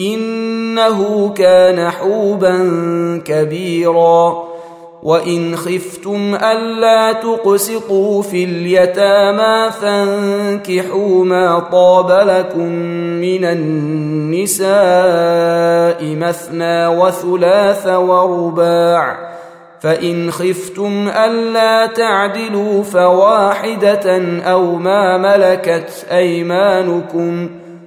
إنه كان حوبا كبيرا. وإن خفتم ألا تقسطوا في اليتامى فانكحوا ما طاب لكم من النساء مثنى وثلاث ورباع. فإن خفتم ألا تعدلوا فواحدة أو ما ملكت أيمانكم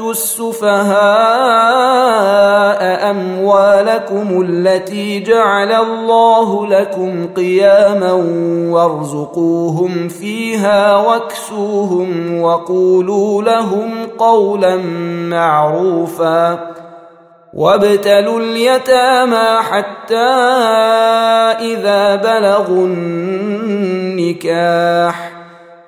تؤتوا السفهاء اموالكم التي جعل الله لكم قياما وارزقوهم فيها واكسوهم وقولوا لهم قولا معروفا وابتلوا اليتامى حتى اذا بلغوا النكاح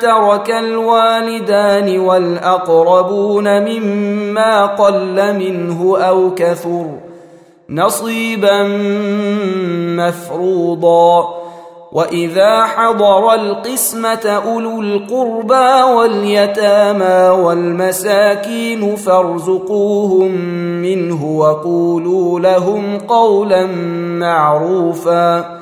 ترك الوالدان والأقربون مما قل منه أو كثر نصيبا مفروضا. وإذا حضر القسمة أولو القربى واليتامى والمساكين فارزقوهم منه وقولوا لهم قولا معروفا.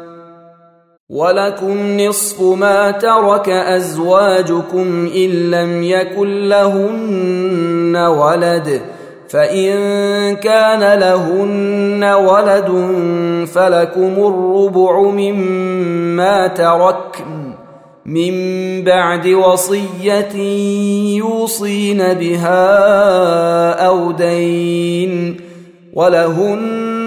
ولكم نصف ما ترك أزواجكم إن لم يكن لهن ولد. فإن كان لهن ولد فلكم الربع مما تركن من بعد وصية يوصين بها أو دين ولهن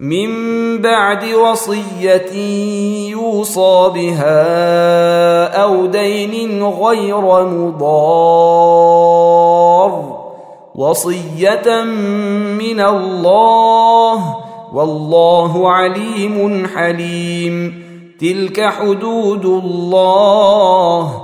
من بعد وصية يوصى بها أو دين غير مضار. وصية من الله والله عليم حليم. تلك حدود الله.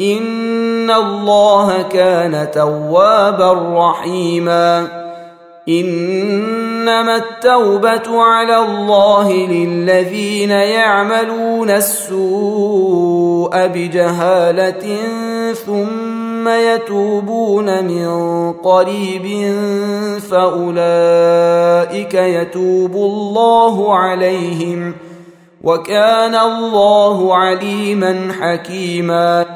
ان الله كان توابا رحيما انما التوبه على الله للذين يعملون السوء بجهاله ثم يتوبون من قريب فاولئك يتوب الله عليهم وكان الله عليما حكيما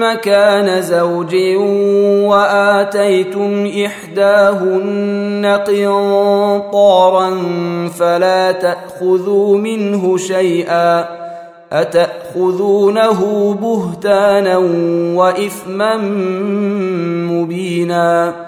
مكان زوج وآتيتم إحداهن قنطارا فلا تأخذوا منه شيئا أتأخذونه بهتانا وإثما مبينا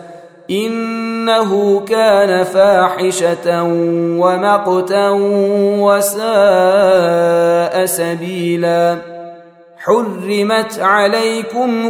إنه كان فاحشة ومقتا وساء سبيلا. حرمت عليكم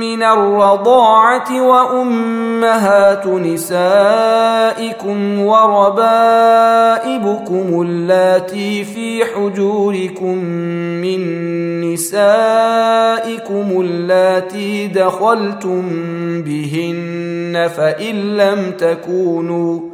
من الرضاعة وأمهات نسائكم وربائبكم اللاتي في حجوركم من نسائكم اللاتي دخلتم بهن فإن لم تكونوا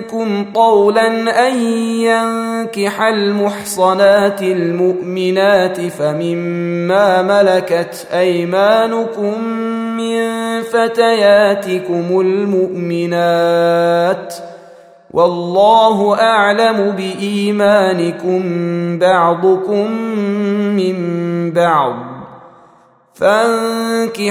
منكم طولا أن ينكح المحصنات المؤمنات فمما ملكت أيمانكم من فتياتكم المؤمنات والله أعلم بإيمانكم بعضكم من بعض فانكحوهن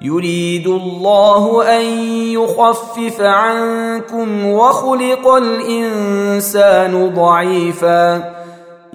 يريد الله أن يخفف عنكم وخلق الإنسان ضعيفا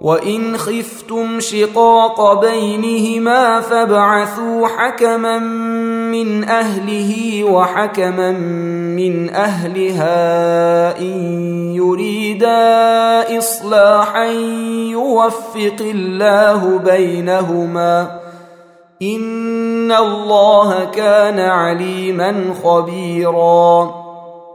وإن خفتم شقاق بينهما فابعثوا حكما من أهله وحكما من أهلها إن يريدا إصلاحا يوفق الله بينهما إن الله كان عليما خبيرا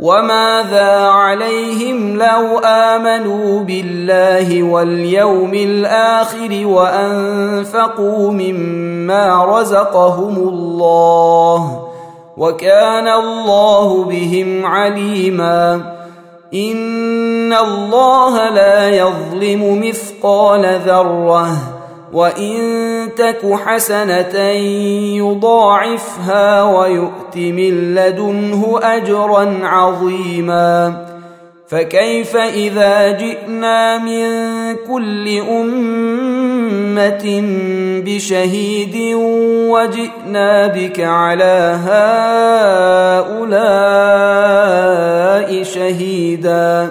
وماذا عليهم لو امنوا بالله واليوم الآخر وانفقوا مما رزقهم الله وكان الله بهم عليما ان الله لا يظلم مثقال ذره وان تك حسنه يضاعفها ويؤت من لدنه اجرا عظيما فكيف اذا جئنا من كل امه بشهيد وجئنا بك على هؤلاء شهيدا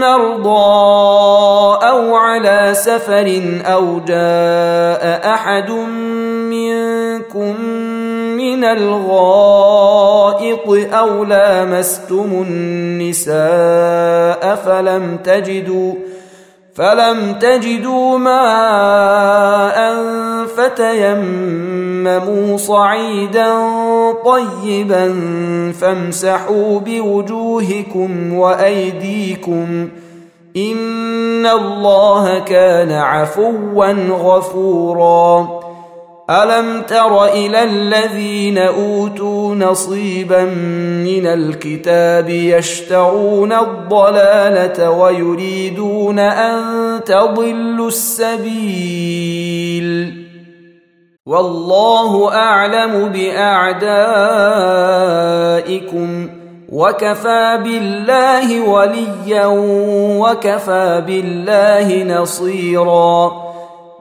مرضى أو على سفر أو جاء أحد منكم من الغائط أو لامستم النساء فلم تجدوا فلم تجدوا ماء فتيمموا صعيدا طيبا فامسحوا بوجوهكم وأيديكم إن الله كان عفوا غفورا. ألم تر إلى الذين أوتوا نصيبا من الكتاب يشترون الضلالة ويريدون أن تضلوا السبيل؟ والله أعلم بأعدائكم وكفى بالله وليا وكفى بالله نصيرا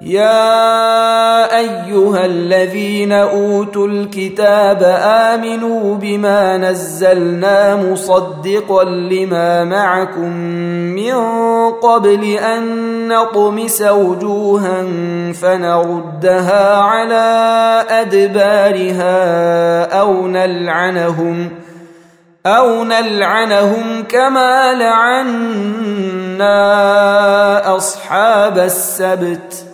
يا أيها الذين أوتوا الكتاب آمنوا بما نزلنا مصدقا لما معكم من قبل أن نطمس وجوها فنردها على أدبارها أو نلعنهم أو نلعنهم كما لعنا أصحاب السبت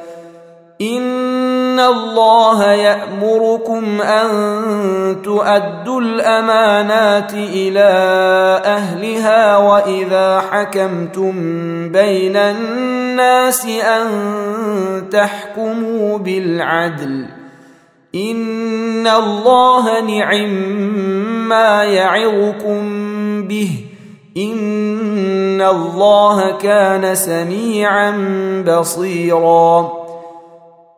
ان الله يامركم ان تؤدوا الامانات إلى اهلها واذا حكمتم بين الناس ان تحكموا بالعدل ان الله نعم ما يعظكم به ان الله كان سميعا بصيرا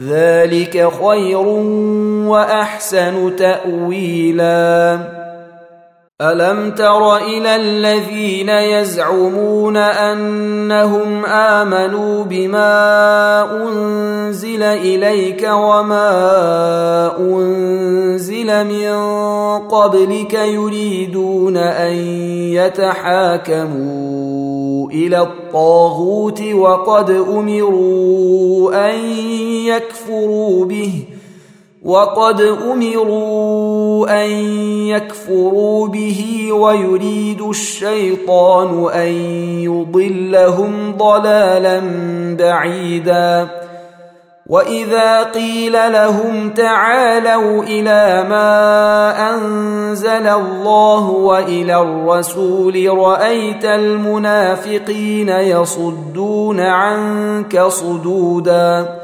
ذلك خير وأحسن تاويلا. ألم تر إلى الذين يزعمون أنهم آمنوا بما أنزل إليك وما أنزل من قبلك يريدون أن يتحاكموا إلى الطاغوت وقد أمروا أن يكفروا به وقد أمروا أن يكفروا به ويريد الشيطان أن يضلهم ضلالا بعيدا. وإذا قيل لهم تعالوا إلى ما أنزل الله وإلى الرسول رأيت المنافقين يصدون عنك صدودا.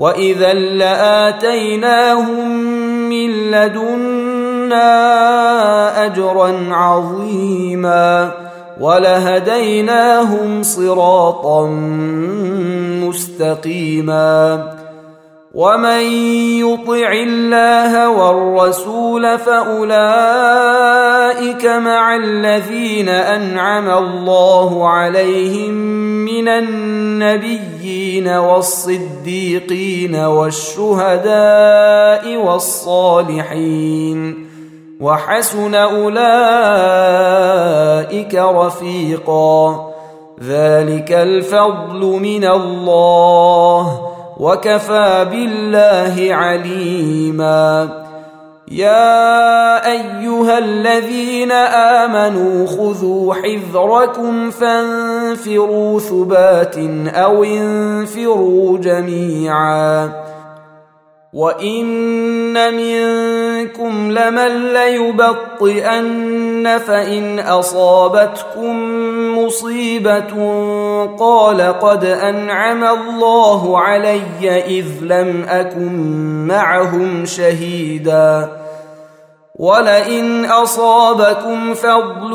واذا لاتيناهم من لدنا اجرا عظيما ولهديناهم صراطا مستقيما ومن يطع الله والرسول فاولئك مع الذين انعم الله عليهم من النبيين والصديقين والشهداء والصالحين وحسن اولئك رفيقا ذلك الفضل من الله وكفى بالله عليما. يا أيها الذين آمنوا خذوا حذركم فانفروا ثبات أو انفروا جميعا. وان منكم لمن ليبطئن فان اصابتكم مصيبه قال قد انعم الله علي اذ لم اكن معهم شهيدا ولئن اصابكم فضل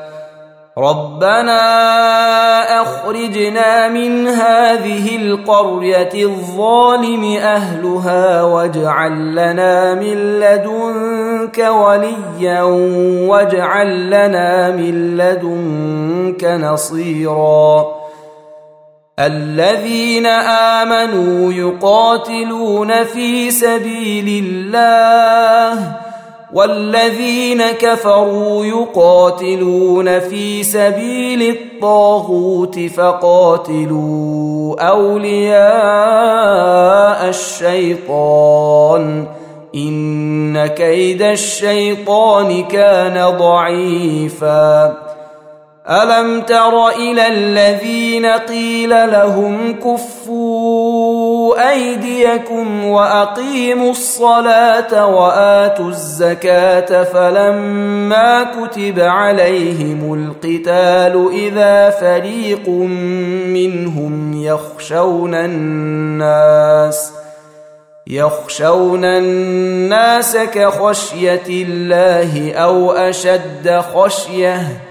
ربنا أخرجنا من هذه القرية الظالم أهلها واجعل لنا من لدنك وليا واجعل لنا من لدنك نصيرا. الذين آمنوا يقاتلون في سبيل الله والذين كفروا يقاتلون في سبيل الطاغوت فقاتلوا أولياء الشيطان. إن كيد الشيطان كان ضعيفا. ألم تر إلى الذين قيل لهم كفوا أيديكم وأقيموا الصلاة وآتوا الزكاة فلما كتب عليهم القتال إذا فريق منهم يخشون الناس يخشون الناس كخشية الله أو أشد خشية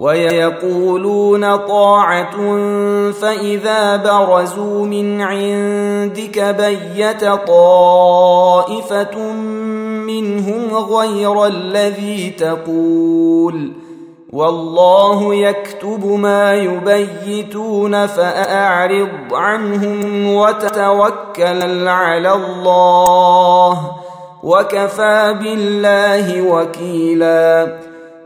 ويقولون طاعة فإذا برزوا من عندك بيت طائفة منهم غير الذي تقول والله يكتب ما يبيتون فأعرض عنهم وتوكل على الله وكفى بالله وكيلا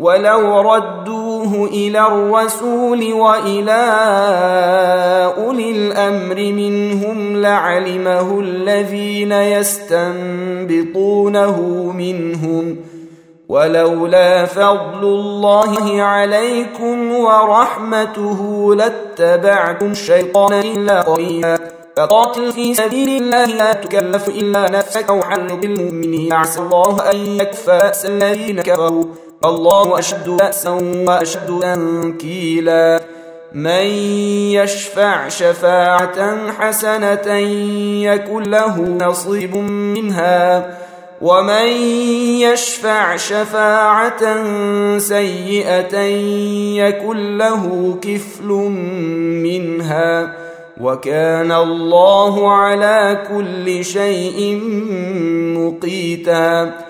ولو ردوه إلى الرسول وإلى أولي الأمر منهم لعلمه الذين يستنبطونه منهم ولولا فضل الله عليكم ورحمته لاتبعتم الشيطان إلا قليلا فقاتل في سبيل الله لا تكلف إلا نفسك وحرض المؤمنين عسى الله أن يكفى الذين كفروا. الله أشد بأسا وأشد تنكيلا. من يشفع شفاعة حسنة يكن له نصيب منها. ومن يشفع شفاعة سيئة يكن له كفل منها. وكان الله على كل شيء مقيتا.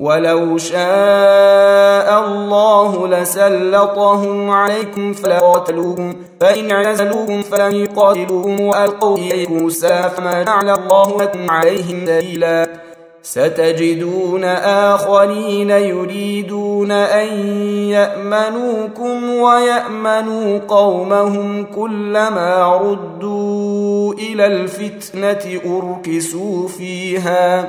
ولو شاء الله لسلطهم عليكم فلقاتلوكم فإن اعتزلوكم فلم يقاتلوكم وألقوا إليكم السلام جعل الله لكم عليهم دليلا ستجدون آخرين يريدون أن يأمنوكم ويأمنوا قومهم كلما ردوا إلى الفتنة أركسوا فيها.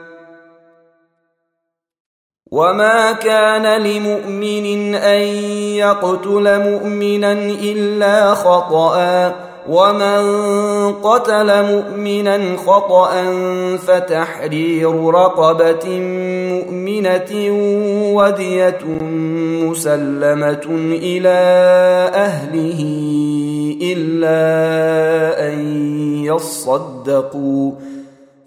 وما كان لمؤمن ان يقتل مؤمنا الا خطأ ومن قتل مؤمنا خطا فتحرير رقبه مؤمنه وديه مسلمه إلى اهله الا ان يصدقوا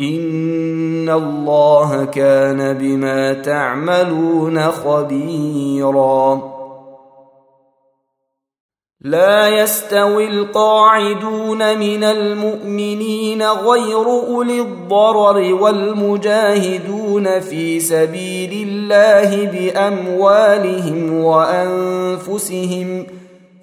ان الله كان بما تعملون خبيرا. لا يستوي القاعدون من المؤمنين غير اولي الضرر والمجاهدون في سبيل الله باموالهم وانفسهم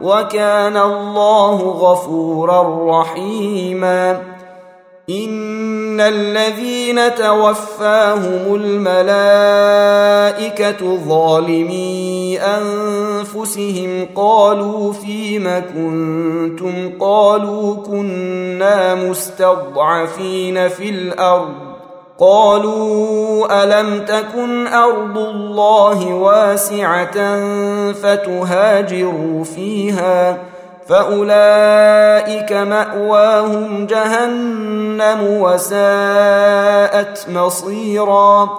وكان الله غفورا رحيما. إن الذين توفاهم الملائكة ظالمي أنفسهم. قالوا فيم كنتم؟ قالوا كنا مستضعفين في الأرض. قالوا ألم تكن أرض الله واسعة فتهاجروا فيها فأولئك مأواهم جهنم وساءت مصيرا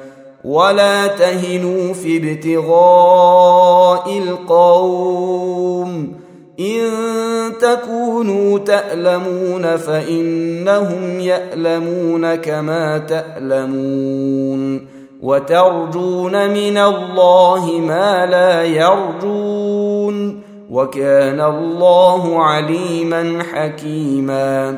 ولا تهنوا في ابتغاء القوم. إن تكونوا تألمون فإنهم يألمون كما تألمون. وترجون من الله ما لا يرجون. وكان الله عليما حكيما.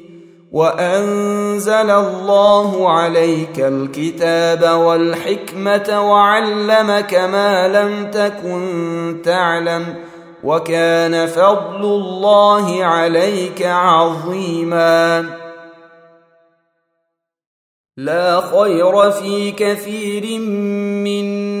وأنزل الله عليك الكتاب والحكمة وعلمك ما لم تكن تعلم وكان فضل الله عليك عظيما. لا خير في كثير من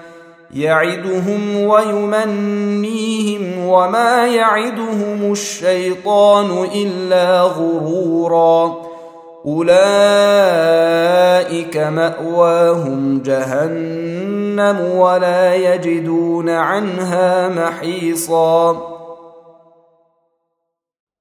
يعدهم ويمنيهم وما يعدهم الشيطان إلا غرورا. أولئك مأواهم جهنم ولا يجدون عنها محيصا.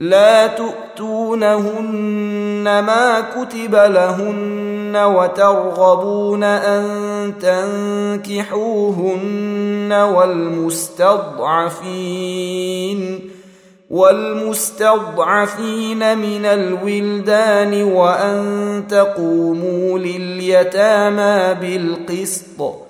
لا تؤتونهن ما كتب لهن وترغبون أن تنكحوهن والمستضعفين والمستضعفين من الولدان وأن تقوموا لليتامى بالقسط.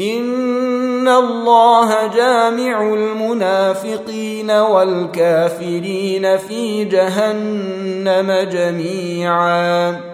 ان الله جامع المنافقين والكافرين في جهنم جميعا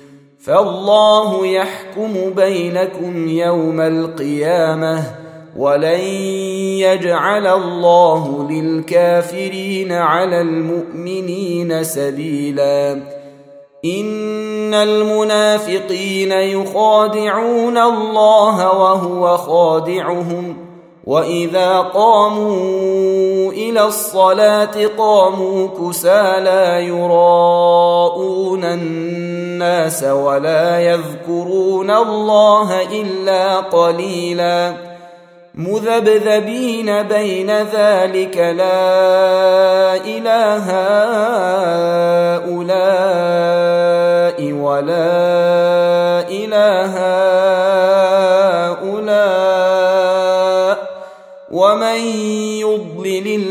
فالله يحكم بينكم يوم القيامة ولن يجعل الله للكافرين على المؤمنين سبيلا. إن المنافقين يخادعون الله وهو خادعهم. واذا قاموا إلى الصلاه قاموا كسى لا يراءون الناس ولا يذكرون الله الا قليلا مذبذبين بين ذلك لا اله هؤلاء ولا اله هؤلاء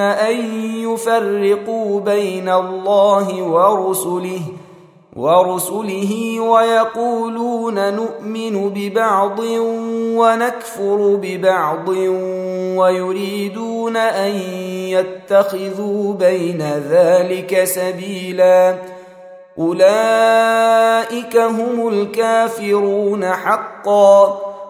أن يفرقوا بين الله ورسله ورسله ويقولون نؤمن ببعض ونكفر ببعض ويريدون أن يتخذوا بين ذلك سبيلا. أولئك هم الكافرون حقا.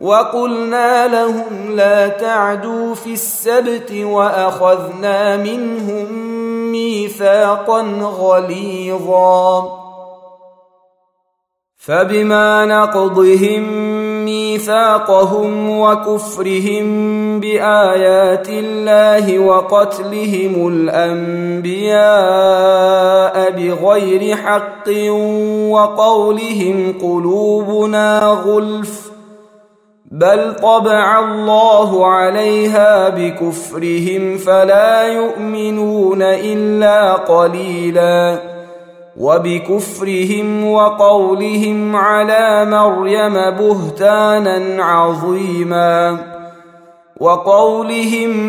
وقلنا لهم لا تعدوا في السبت وأخذنا منهم ميثاقا غليظا. فبما نقضهم ميثاقهم وكفرهم بآيات الله وقتلهم الأنبياء بغير حق وقولهم قلوبنا غلف بل طبع الله عليها بكفرهم فلا يؤمنون الا قليلا وبكفرهم وقولهم على مريم بهتانا عظيما وقولهم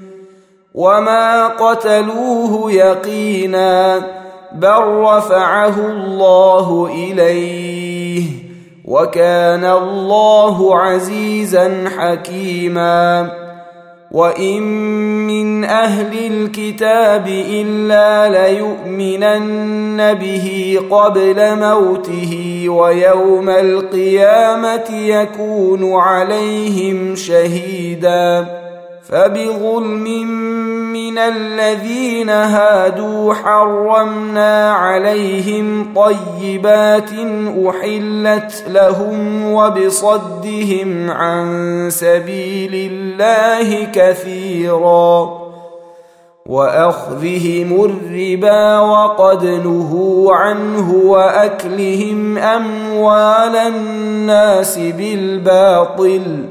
وما قتلوه يقينا بل رفعه الله اليه وكان الله عزيزا حكيما وان من أهل الكتاب الا ليؤمنن به قبل موته ويوم القيامه يكون عليهم شهيدا فبظلم من الذين هادوا حرمنا عليهم طيبات أحلت لهم وبصدهم عن سبيل الله كثيرا وأخذهم الربا وقد نهوا عنه وأكلهم أموال الناس بالباطل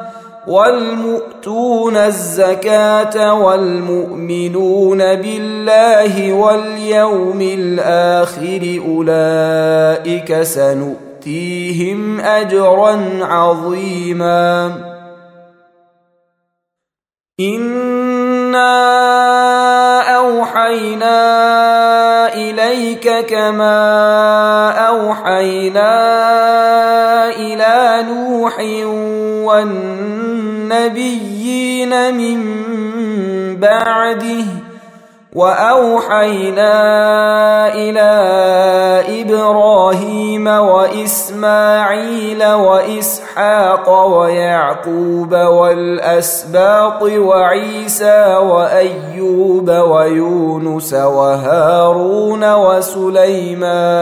والمؤتون الزكاة والمؤمنون بالله واليوم الآخر أولئك سنؤتيهم أجرا عظيما. إنا أوحينا إليك كما أوحينا إلى نوح والنبيين من بعده وأوحينا إلى إبراهيم وإسماعيل وإسحاق ويعقوب والأسباط وعيسى وأيوب ويونس وهارون وسليمان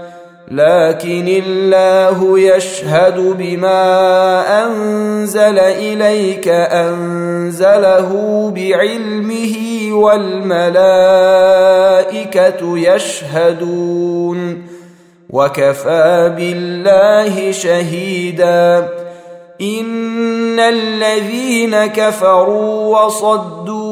لكن الله يشهد بما أنزل إليك أنزله بعلمه والملائكة يشهدون وكفى بالله شهيدا إن الذين كفروا وصدوا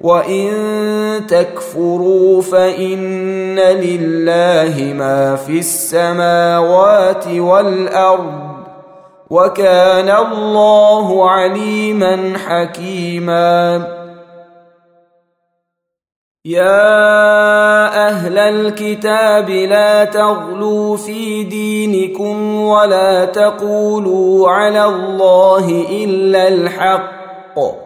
وان تكفروا فان لله ما في السماوات والارض وكان الله عليما حكيما يا أهل الكتاب لا تغلوا في دينكم ولا تقولوا على الله الا الحق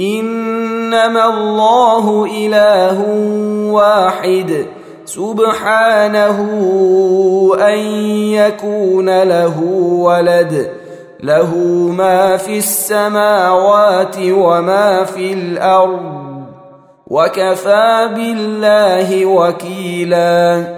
إنما الله إله واحد. سبحانه أن يكون له ولد. له ما في السماوات وما في الأرض. وكفى بالله وكيلا.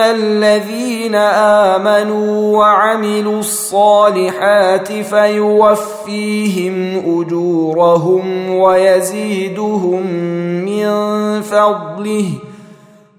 الذين امنوا وعملوا الصالحات فيوفيهم اجورهم ويزيدهم من فضله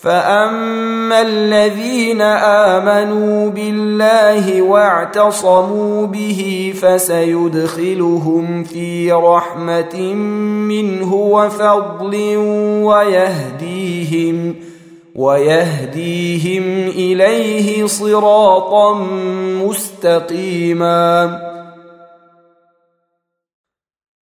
فاما الذين امنوا بالله واعتصموا به فسيدخلهم في رحمه منه وفضل ويهديهم ويهديهم اليه صراطا مستقيما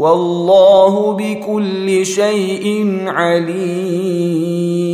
والله بكل شيء عليم.